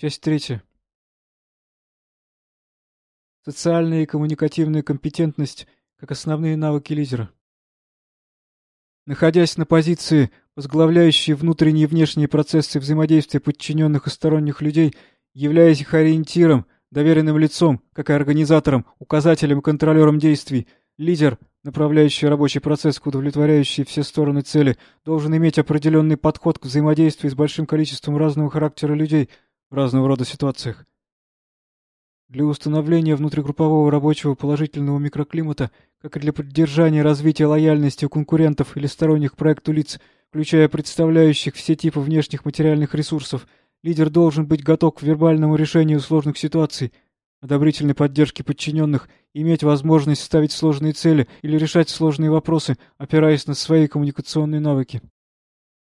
Часть третья. Социальная и коммуникативная компетентность как основные навыки лидера. Находясь на позиции, возглавляющей внутренние и внешние процессы взаимодействия подчиненных и сторонних людей, являясь их ориентиром, доверенным лицом, как и организатором, указателем и контролером действий, лидер, направляющий рабочий процесс к удовлетворяющей все стороны цели, должен иметь определенный подход к взаимодействию с большим количеством разного характера людей – в разного рода ситуациях. Для установления внутригруппового рабочего положительного микроклимата, как и для поддержания развития лояльности у конкурентов или сторонних проекту лиц, включая представляющих все типы внешних материальных ресурсов, лидер должен быть готов к вербальному решению сложных ситуаций, одобрительной поддержке подчиненных, иметь возможность ставить сложные цели или решать сложные вопросы, опираясь на свои коммуникационные навыки.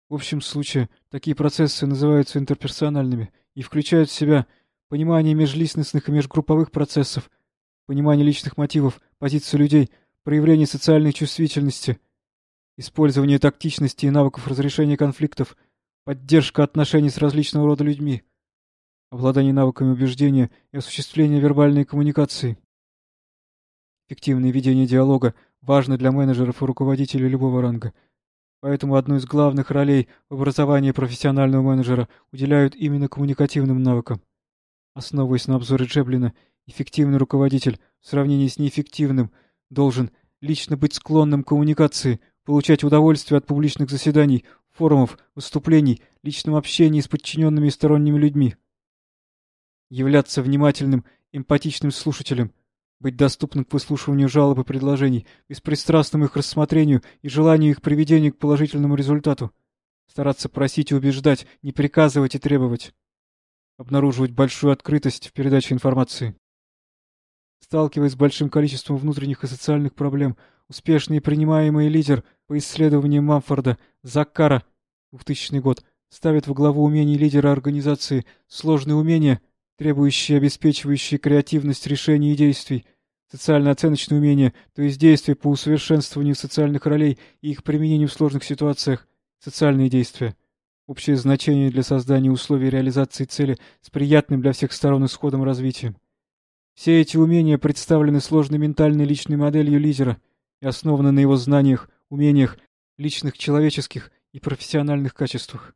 В общем случае, такие процессы называются интерперсональными и включают в себя понимание межличностных и межгрупповых процессов, понимание личных мотивов, позицию людей, проявление социальной чувствительности, использование тактичности и навыков разрешения конфликтов, поддержка отношений с различного рода людьми, обладание навыками убеждения и осуществление вербальной коммуникации. Эффективное ведение диалога важно для менеджеров и руководителей любого ранга – Поэтому одну из главных ролей в образовании профессионального менеджера уделяют именно коммуникативным навыкам. Основываясь на обзоре Джеблина, эффективный руководитель в сравнении с неэффективным должен лично быть склонным к коммуникации, получать удовольствие от публичных заседаний, форумов, выступлений, личном общении с подчиненными и сторонними людьми. Являться внимательным, эмпатичным слушателем, быть доступным к выслушиванию жалоб и предложений, беспристрастному их рассмотрению и желанию их приведения к положительному результату. Стараться просить и убеждать, не приказывать и требовать. Обнаруживать большую открытость в передаче информации. Сталкиваясь с большим количеством внутренних и социальных проблем, успешный и принимаемый лидер по исследованиям Мамфорда Заккара 2000 год ставит во главу умений лидера организации сложные умения — требующие обеспечивающие креативность решений и действий, социально-оценочные умения, то есть действия по усовершенствованию социальных ролей и их применению в сложных ситуациях, социальные действия, общее значение для создания условий реализации цели с приятным для всех сторон исходом развития. Все эти умения представлены сложной ментальной личной моделью лидера и основаны на его знаниях, умениях, личных человеческих и профессиональных качествах.